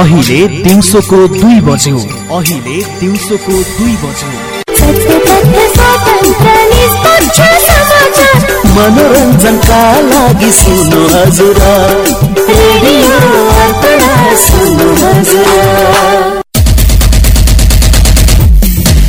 अहिले दिउँसोको दुई बज्यो अहिले दिउँसोको दुई बज्यो मनोरञ्जनका लागि सुन्नु हजुर।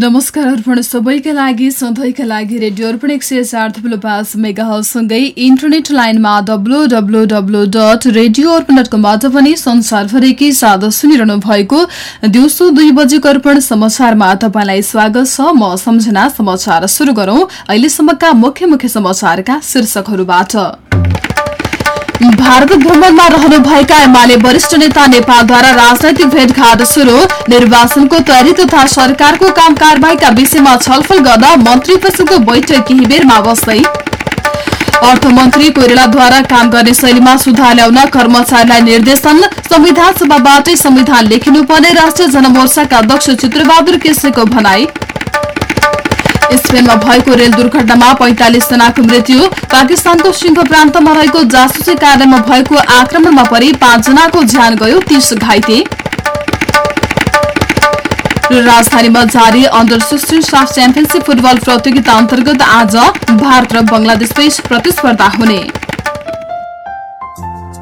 नमस्कार अर्पण सबैका लागि सधैँका लागि रेडियो अर्पण एक सय चार थुप्रो पाँच मेगासँगै इन्टरनेट लाइनमा W W W dot radio Arpan dot कमबाट पनि संसारभरिकै साथ सुनिरहनु भएको दिउँसो दुई बजेको अर्पण समाचारमा तपाईँलाई स्वागत छ। म सम्झना समाचार शुरू गरौं। अहिलेसम्मका मुख्य मुख्य समाचारका शीर्षकहरूबाट। भारत भ्रमणमा रहनुभएका एमाले वरिष्ठ नेता नेपालद्वारा राजनैतिक भेटघाट शुरू निर्वाचनको तयारी तथा सरकारको काम कारवाहीका विषयमा छलफल गर्दा मन्त्री परिषदको बैठक केही बेरमा बस्दै। अर्थमन्त्री कोइरालाद्वारा काम गर्ने शैलीमा सुधार ल्याउन कर्मचारीलाई निर्देशन संविधान सभाबाटै संविधान लेखिनुपर्ने राष्ट्रिय जनमोर्चाका अध्यक्ष चित्रबहादुर केसीको भनाई। स्पेनमा भएको रेल दुर्घटनामा पैंतालिस जनाको मृत्यु। पाकिस्तानको सिंह प्रान्तमा रहेको जासुसी कार्यालयमा भएको आक्रमणमा परि पाँचजनाको ज्यान गयो तीस घाइते। र राजधानीमा जारी under sixteen SAFF championship football प्रतियोगिता अन्तर्गत आज भारत र बंगलादेशबीच प्रतिस्पर्धा हुने।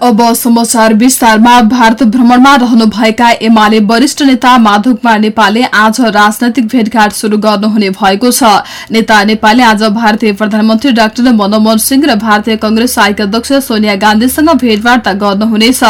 अब समाचार विस्तारमा भारत भ्रमणमा रहनुभएका एमाले वरिष्ठ नेता माधव कुमार नेपालले आज राजनैतिक भेटघाट शुरू गर्नुहुने भएको छ। नेता नेपालले आज भारतीय प्रधानमन्त्री डाक्टर मनमोहन सिंह र भारतीय कंग्रेस सहायक अध्यक्ष सोनिया गान्धीसँग भेटवार्ता गर्नुहुनेछ।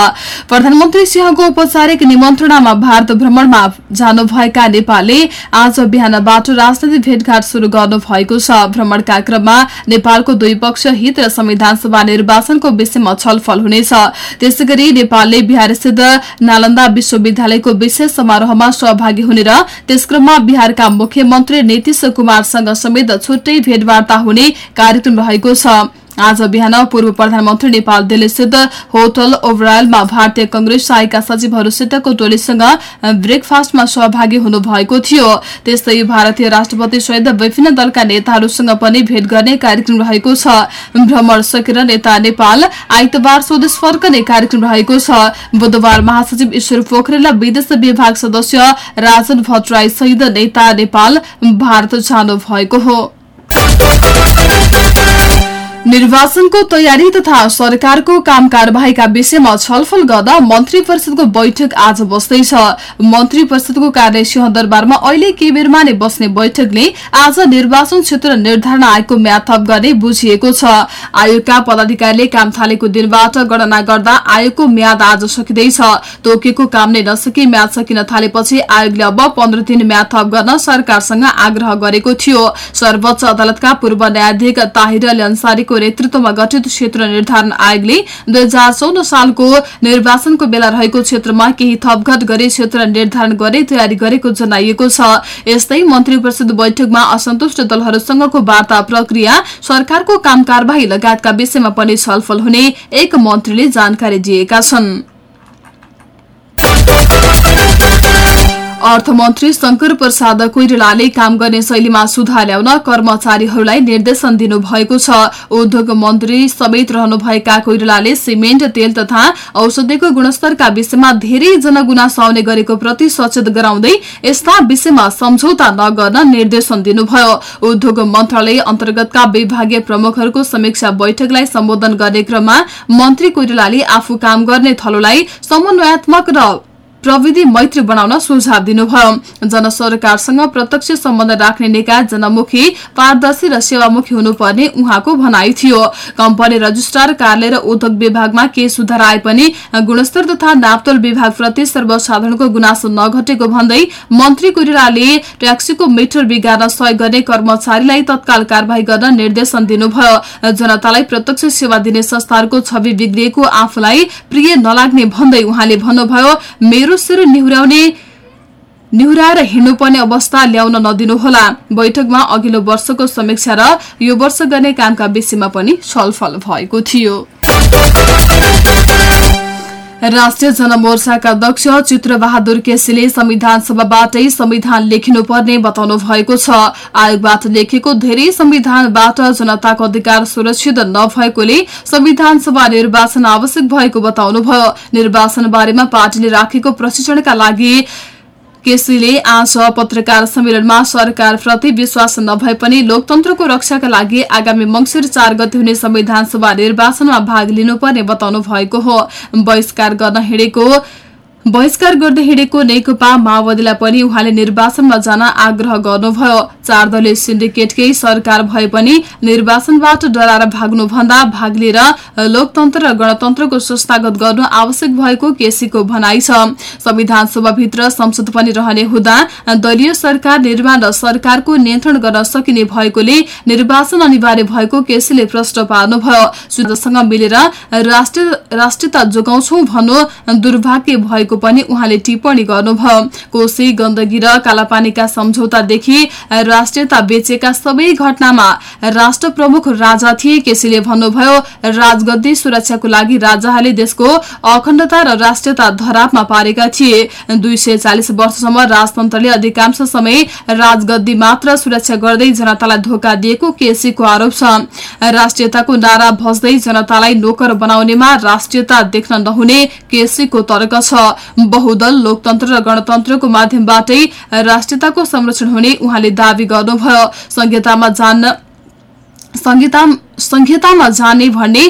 प्रधानमन्त्री सिंहको औपचारिक निमन्त्रणामा भारत भ्रमणमा जानुभएका नेपालले आज बिहानबाट राजनैतिक भेटघाट शुरू गर्नु भएको छ। भ्रमणका क्रममा नेपालको द्विपक्षीय हित र संविधान सभा निर्वाचनको विषयमा छलफल हुनेछ। त्यसै गरी नेपालले बिहार स्थित नालन्दा विश्वविद्यालयको विशेष समारोहमा सहभागी हुने र त्यसक्रममा बिहारका मुख्यमन्त्री नीतिश कुमारसँग समेत छुट्टै भेटवार्ता हुने कार्यक्रम रहेको छ। आज बिहान पूर्व प्रधानमन्त्री नेपाल दिल्ली स्थित होटल ओभरायलमा भारतीय कंग्रेस सहायका सचिवहरूसितको टोलीसँग ब्रेकफास्टमा सहभागी हुनुभएको थियो। त्यस्तै भारतीय राष्ट्रपति सहित विभिन्न दलका नेताहरूसँग पनि भेट गर्ने कार्यक्रम रहेको छ। भ्रमण सकेर नेता नेपाल आइतबार स्वदेश फर्कने कार्यक्रम रहेको छ। बुधबार महासचिव ईश्वर पोखरेल विदेश विभाग सदस्य राजन भट्टराई सहित नेता नेपाल भारत जानु भएको हो। निर्वाचनको तयारी तथा सरकारको काम कार्यवाहीका विषयमा छलफल गर्दा मन्त्री परिषदको बैठक आज बस्दैछ। मन्त्री परिषदको कार्य सिंहदरबारमा अहिले के बेरमा नै बस्ने बैठकले आज निर्वाचन क्षेत्र निर्धारण आयोगको म्याद थप गर्ने बुझिएको छ। आयोगका पदाधिकारीले काम थालेको दिनबाट गणना गर्दा आयोगको म्याद आज सकिँदैछ। तोकेको काम नै नसकी म्याद सकिन थालेपछि आयोगले अब पन्ध्र दिन म्याद थप गर्न सरकारसँग आग्रह गरेको थियो। सर्वोच्च अदालतका पूर्व न्यायाधीश ताहिर अन्सारीको नेतृत्वमा गठित क्षेत्र निर्धारण आयोगले दुई हजार चौध सालको निर्वाचनको बेला रहेको क्षेत्रमा केही थपघट गरी क्षेत्र निर्धारण गर्ने तयारी गरेको जनाइएको छ। यस्तै मन्त्री परिषद बैठकमा असन्तुष्ट दलहरूसँगको वार्ता प्रक्रिया सरकारको काम कारवाही लगायतका विषयमा पनि छलफल हुने एक मन्त्रीले जानकारी दिएका छन्। अर्थमन्त्री शंकर प्रसाद कोइरालाले काम गर्ने शैलीमा सुधार ल्याउन कर्मचारीहरूलाई निर्देशन दिनुभएको छ। उद्योग मन्त्री समेत रहनुभएका कोइरालाले सिमेन्ट तेल तथा औषधिको गुणस्तरका विषयमा धेरै जनगुनासो आउने गरेको प्रति सचेत गराउँदै यस्ता विषयमा सम्झौता नगर्न निर्देशन दिनुभयो। उद्योग मन्त्रालय अन्तर्गतका विभागीय प्रमुखहरूको समीक्षा बैठकलाई सम्बोधन गर्ने क्रममा मन्त्री कोइरालाले आफू काम गर्ने थलोलाई समन्वयात्मक र प्रविधि मैत्री बनाउन सुझाव दिनुभयो। जनसरकारसँग प्रत्यक्ष सम्बन्ध राख्ने निकाय जनमुखी पारदर्शी र सेवामुखी हुनुपर्ने उहाँको भनाइ थियो। कम्पनी रजिस्ट्रार कार्यालय र उद्योग विभागमा के सुधार आए पनि गुणस्तर तथा नापतोल विभागप्रति सर्वसाधारणको गुनासो नघटेको भन्दै मन्त्री कोइरालाले ट्याक्सीको मिटर बिगार्न सहयोग गर्ने कर्मचारीलाई तत्काल कार्यवाही गर्न निर्देशन दिनुभयो। जनतालाई प्रत्यक्ष सेवा दिने संस्थाहरूको छवि बिग्रिएको आफूलाई प्रिय नलाग्ने भन्दै उहाँले भन्नुभयो मेरो शिर निहुर्याउने निहुराएर हिँड्नुपर्ने अवस्था ल्याउन नदिनुहोला। बैठकमा अघिल्लो वर्षको समीक्षा र यो वर्ष गर्ने कामका विषयमा पनि छलफल भएको थियो। राष्ट्रिय जनमोर्चाका अध्यक्ष चित्रबहादुर केसीले संविधान सभाबाटै संविधान लेखिनुपर्ने बताउनु भएको छ। आयोगबाट लेखेको धेरै संविधानबाट जनताको अधिकार सुरक्षित नभएकोले संविधान सभा निर्वाचन आवश्यक भएको बताउनुभयो। निर्वाचन बारेमा पार्टीले राखेको प्रशिक्षणका लागि केसीले आज पत्रकार सम्मेलनमा सरकारप्रति विश्वास नभए पनि लोकतन्त्रको रक्षाका लागि आगामी मंगिर चार गते हुने संविधान सभा निर्वाचनमा भाग लिनुपर्ने बताउनु भएको हो। बहिष्कार गर्न हिँडेको बहिष्कार गर्दै हिँडेको नेकपा माओवादीलाई पनि उहाँले निर्वाचनमा जान आग्रह गर्नुभयो। चार दलीय सिन्डिकेटकै सरकार भए पनि निर्वाचनबाट डराएर भाग्नुभन्दा भाग लिएर लोकतन्त्र र गणतन्त्रको संस्थागत गर्नु आवश्यक भएको केसीको भनाइ छ। संविधान सभाभित्र संसद पनि रहने हुँदा दलीय सरकार निर्माण र सरकारको नियन्त्रण गर्न सकिने भएकोले निर्वाचन अनिवार्य भएको केसीले प्रश्न पार्नुभयो। सुदसँग मिलेर राष्ट्रियता जोगाउँछौ भन्नु दुर्भाग्य भएको पनि उहाँले टिप्पणी गर्नुभयो। कोशी गण्डकी र कालापानीका सम्झौतादेखि राष्ट्रियता बेचेका सबै घटनामा राष्ट्र प्रमुख राजा थिए केसीले भन्नुभयो राजगद्दी सुरक्षाको लागि राजाहरूले देशको अखण्डता र राष्ट्रियता धरापमा पारेका थिए। दुई सय चालिस वर्षसम्म राजतन्त्रले अधिकांश समय राजगद्दी मात्र सुरक्षा गर्दै जनतालाई धोका दिएको केसीको आरोप छ। राष्ट्रियताको नारा भज्दै जनतालाई नोकर बनाउनेमा राष्ट्रियता देख्न नहुने केसीको तर्क छ। बहुदल लोकतन्त्र र गणतन्त्रको माध्यमबाटै राष्ट्रियताको संरक्षण हुने उहाँले दावी गर्नुभयो। संहितामा जान्न संहितामा जाने भन्ने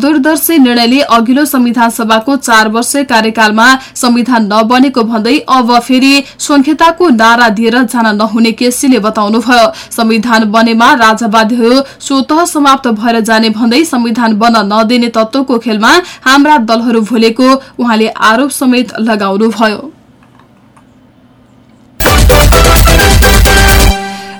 दूरदर्शी निर्णयले अघिल्लो संविधान सभाको चार वर्ष कार्यकालमा संविधान नबनेको भन्दै अब फेरि संहिताको नारा दिएर जान नहुने केसीले बताउनुभयो। संविधान बनेमा राजावादीहरू स्वत समाप्त भएर जाने भन्दै संविधान बन्न नदिने तत्वको खेलमा हाम्रा दलहरू भुलेको उहाँले आरोप समेत लगाउनुभयो।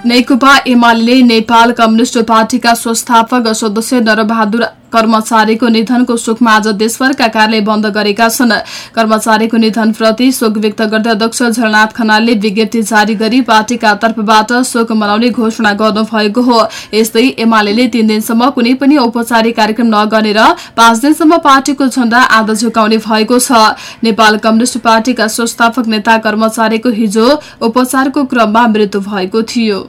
नेकपा एमाले नेपाल कम्युनिष्ट पार्टीका संस्थापक सदस्य नरबहादुर कर्मचारीको निधनको शोकमा आज देशभरका कार्यालय बन्द गरेका छन्। कर्मचारीको निधनप्रति शोक व्यक्त गर्दै अध्यक्ष झलनाथ खनालले विज्ञप्ति जारी गरी पार्टीका तर्फबाट शोक मनाउने घोषणा गर्नुभएको हो। यस्तै एमाले तीन दिनसम्म कुनै पनि औपचारिक कार्यक्रम नगर्ने र पाँच दिनसम्म पार्टीको झण्डा आधा झुकाउने भएको छ। नेपाल कम्युनिष्ट पार्टीका संस्थापक नेता कर्मचारीको हिजो उपचारको क्रममा मृत्यु भएको थियो।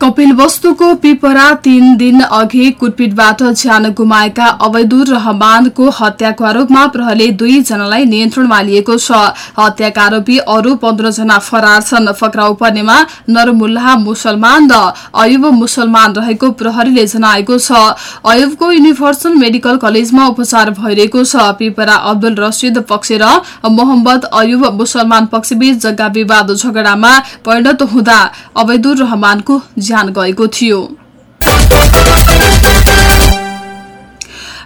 कपिल वस्तुको पिपरा तीन दिन अघि कुटपिटबाट ज्यान गुमाएका अवैदुर रहमानको हत्याको आरोपमा प्रहरले दुईजनालाई नियन्त्रणमा लिएको छ। हत्याका आरोपी अरू पन्ध्रजना फरार छन्। फक्राउ पर्नेमा नरमुल्लाह मुसलमान र अयुब मुसलमान रहेको प्रहरीले जनाएको छ। अयुबको युनिभर्सल मेडिकल कलेजमा उपचार भइरहेको छ। पिपरा अब्दुल रसिद पक्ष र मोहम्मद अयुब मुसलमान पक्षबीच जग्गा विवाद झगडामा परिणत हुँदा अवैदुर रहमानको ज्यान गएको थियो।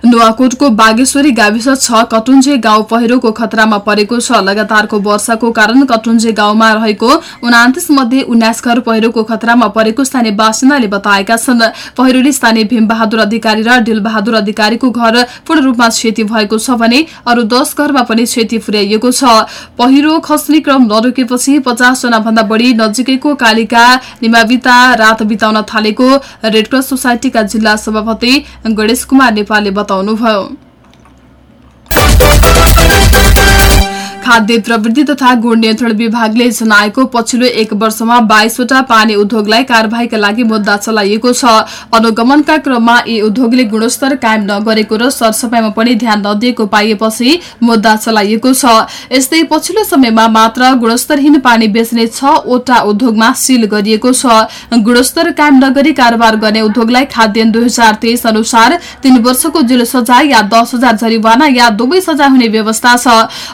नुवाकोटको बागेश्वरी गाविस छ। कटुन्जे गाउँ पहिरोको खतरामा परेको छ। लगातारको वर्षाको कारण कटुन्जे गाउँमा रहेको उनातिस मध्ये उन्नाइस घर पहिरोको खतरामा परेको स्थानीय बासिन्दाले बताएका छन्। पहिरोले स्थानीय भीमबहादुर अधिकारी र डिलबहादुर अधिकारीको घर पूर्ण रूपमा क्षति भएको छ भने अरू दस घरमा पनि क्षति पुर्याइएको छ। पहिरो खस्ने क्रम नरोकेपछि पचास जना भन्दा बढी नजिकैको कालिका निमाविता रात बिताउन थालेको रेडक्रस सोसाइटीका जिल्ला सभापति गणेश कुमार नेपालले बताउनुभयो खाद्य प्रवृत्ति तथा गुण नियन्त्रण विभागले जनाएको पछिल्लो एक वर्षमा बाइसवटा पानी उद्योगलाई कार्यवाहीका लागि मुद्दा चलाइएको छ। अनुगमनका क्रममा यी उद्योगले गुणस्तर कायम नगरेको र सरसफाइमा पनि ध्यान नदिएको पाइएपछि मुद्दा चलाइएको छ। यस्तै पछिल्लो समयमा मात्र गुणस्तरहीन पानी बेच्ने छवटा उद्योगमा सील गरिएको छ। गुणस्तर कायम नगरी कारोबार गर्ने उद्योगलाई खाद्यान्न दुई हजार तेइस अनुसार तीन वर्षको जेल सजाय या दस हजार जरिवाना या दुवै सजाय हुने व्यवस्था छ।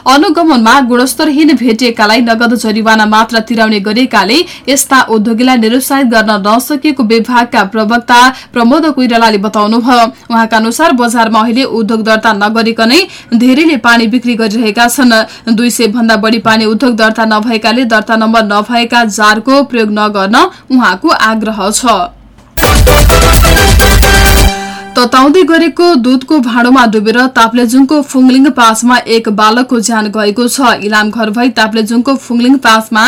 अनुगमन मा गुणस्तरहीन भेटिएकालाई नगद जरिवाना मात्र तिराउने गरेकाले यस्ता उद्योगीलाई निरुत्साहित गर्न नसकिएको विभागका प्रवक्ता प्रमोद कोइरालाले बताउनुभयो। उहाँका अनुसार बजारमा अहिले उद्योग दर्ता नगरिकनै धेरैले पानी बिक्री गरिरहेका छन्। दुई सय भन्दा बढ़ी पानी उद्योग दर्ता नभएकाले दर्ता नम्बर नभएका जारको प्रयोग नगर्न उहाँको आग्रह छ। तताउँदै गरेको दूधको भाँडोमा डुबेर ताप्लेजुङको फुङलिङ पासमा एक बालकको ज्यान गएको छ। इलाम घर भई ताप्लेजुङको फुङलिङ पासमा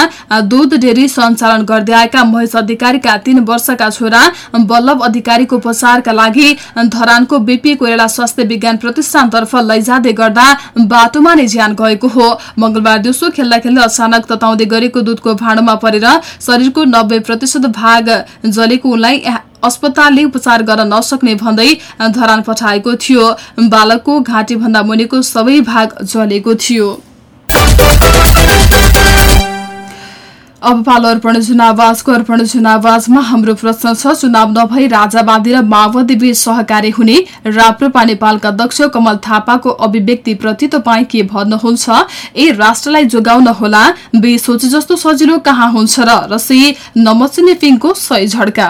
दूध डेरी सञ्चालन गर्दै आएका महेश अधिकारीका तीन वर्षका छोरा बल्लभ अधिकारीको उपचारका लागि धरानको बीपी कोइराला स्वास्थ्य विज्ञान प्रतिष्ठानतर्फ लैजाँदै गर्दा बाटोमा नै ज्यान गएको हो। मंगलबार दिउँसो खेल्दा खेल्दै अचानक तताउँदै गरेको दूधको भाँडोमा परेर शरीरको नब्बे प्रतिशत भाग जलेको उनलाई अस्पतालले उपचार गर्न नसक्ने भन्दै धरान पठाएको थियो। बालकको घाँटी भन्दा मुनिको सबै भाग जलेको थियो। अब पालो अर्पण जुनावाजको अर्पण जुनावाजमा हाम्रो प्रश्न छ चुनाव नभई राजावादी र माओवादी बीच सहकारी हुने राप्रपा नेपालका अध्यक्ष कमल थापाको अभिव्यक्ति प्रति तपाईँ के भन्नुहुन्छ? ए राष्ट्रलाई जोगाउन होला। बी सोचे जस्तो सजिलो कहाँ हुन्छ र? रसी नमचिने पिङको सही झड्का।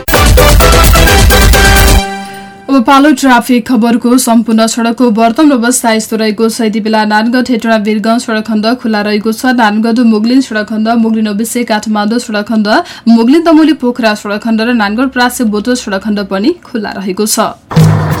अब पालो ट्राफिक खबरको सम्पूर्ण सड़कको वर्तमान अवस्था यस्तो रहेको छ। यति बेला नानगढ हेटडा वीरगंज सड़क खण्ड खुल्ला रहेको छ। नानगढ मुगलिन सड़क खण्ड मुगलिन ओबिसे काठमाडौँ सड़क खण्ड मुगलिन तमुली पोखरा सड़क खण्ड र नानगढ प्रासे बोटो सड़क खण्ड पनि खुल्ला रहेको छ।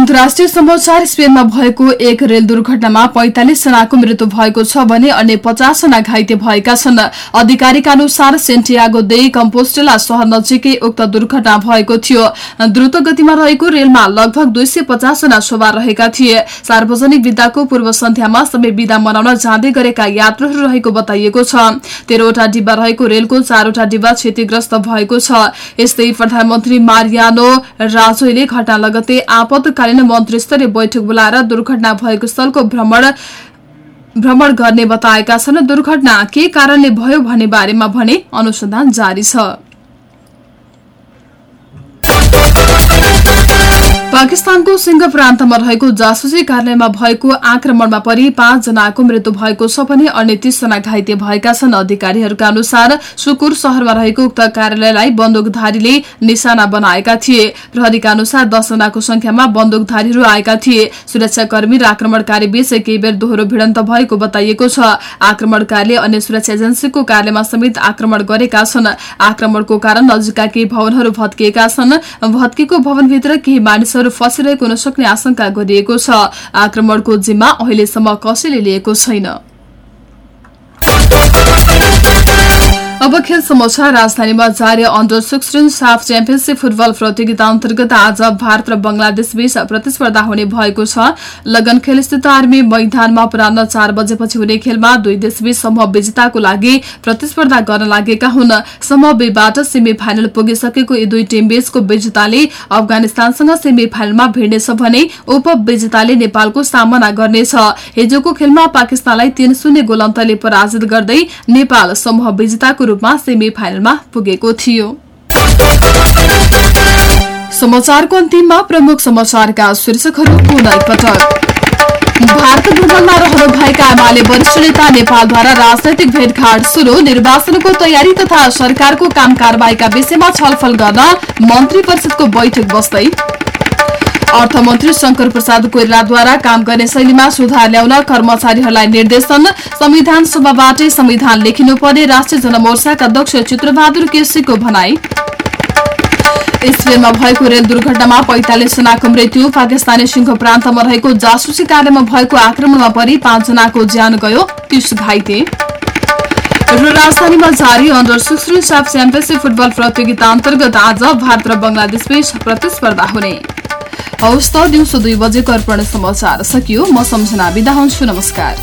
अन्तर्राष्ट्रिय समाचार स्पेनमा भएको एक रेल दुर्घटनामा पैंतालिस जनाको मृत्यु भएको छ भने अन्य पचास जना घाइते भएका छन्। अधिकारीका अनुसार सेन्टियागो दे कम्पोस्टेला शहर नजिकै उक्त दुर्घटना भएको थियो। द्रुत गतिमा रहेको रेलमा लगभग दुई सय पचास जना सवार रहेका थिए। सार्वजनिक विदाको पूर्व सन्ध्यामा सबै विदा मनाउन जाँदै गरेका यात्रुहरू रहेको बताइएको छ। तेह्रवटा डिब्बा रहेको रेलको चारवटा डिब्बा क्षतिग्रस्त भएको छ। यस्तै प्रधानमन्त्री मारियानो राजोले घटना लगतै आपतकालीन मन्त्री स्तरीय बैठक बोलाएर दुर्घटना भएको स्थलको भ्रमण भ्रमण गर्ने बताएका छन्। दुर्घटना के कारणले भयो भन्ने बारेमा भने अनुसन्धान जारी छ। पाकिस्तानको सिंह प्रान्तमा रहेको जासुसी कार्यालयमा भएको आक्रमणमा परि पाँच जनाको मृत्यु भएको छ भने अन्य तीस जना घाइते भएका छन्। अधिकारीहरूका अनुसार सुकुर शहरमा रहेको उक्त कार्यालयलाई बन्दुकधारीले निशाना बनाएका थिए। प्रहरीका अनुसार दस जनाको संख्यामा बन्दुकधारीहरू आएका थिए। सुरक्षाकर्मी र आक्रमणकारी बीच केही बेर दोहोरो भिडन्त भएको बताइएको छ। आक्रमणकारीले अन्य सुरक्षा एजेन्सीको कार्यालयमा समेत आक्रमण गरेका छन्। आक्रमणको कारण नजिकका केही भवनहरू भत्किएका छन्। भत्किएको भवनभित्र केही मानिसहरू फसिरहेको हुन सक्ने आशंका गरिएको छ। आक्रमणको जिम्मा अहिलेसम्म कसैले लिएको छैन। अब खेल समाचार राजधानीमा जारी under sixteen SAFF championship football प्रतियोगिता अन्तर्गत आज भारत र बंगलादेश बीच प्रतिस्पर्धा हुने भएको छ। लगन खेल स्थित आर्मी मैदानमा अपरान्न चार बजेपछि हुने खेलमा दुई देशबीच समूह विजेताको लागि प्रतिस्पर्धा गर्न लागेका हुन्। समूह बीबाट सेमी फाइनल पुगिसकेको यी दुई टीम बीचको विजेताले अफगानिस्तानसँग सेमी फाइनलमा भिड्नेछ भने उप विजेताले नेपालको सामना गर्नेछ। हिजोको खेलमा पाकिस्तानलाई तीन शून्य गोल अन्तरले पराजित गर्दै नेपाल समूह विजेताको रूपमा सेमी फाइनलमा पुगेको थियो। समाचारको अन्तिममा प्रमुख समाचारका भारत भ्रमणमा रहनुभएका एमाले वरिष्ठ नेता नेपालद्वारा राजनैतिक भेटघाट शुरू निर्वाचनको तयारी तथा सरकारको काम कारवाहीका विषयमा छलफल गर्न मन्त्री परिषदको बैठक बस्दै अर्थमन्त्री शंकर प्रसाद कोइरालाद्वारा काम गर्ने शैलीमा सुधार ल्याउन कर्मचारीहरूलाई निर्देशन संविधान सभाबाटै संविधान लेखिनुपर्ने राष्ट्रिय जनमोर्चाका अध्यक्ष चित्रबहादुर केसीको भनाई। इस्रेलमा भएको रेल दुर्घटनामा पैंतालिस जनाको मृत्यु पाकिस्तानी सिंह प्रान्तमा रहेको जासुसी कार्यमा भएको आक्रमणमा परि पाँचजनाको ज्यान गयो तीस घाइते। र राजधानीमा जारी under sixteen SAFF championship football प्रतियोगिता अन्तर्गत आज भारत र बंगलादेश बीच प्रतिस्पर्धा हुने। हौस् त दिउँसो दुई बजेको अर्पण समाचार सकियो। म सम्झना बिदा हुन्छु। नमस्कार।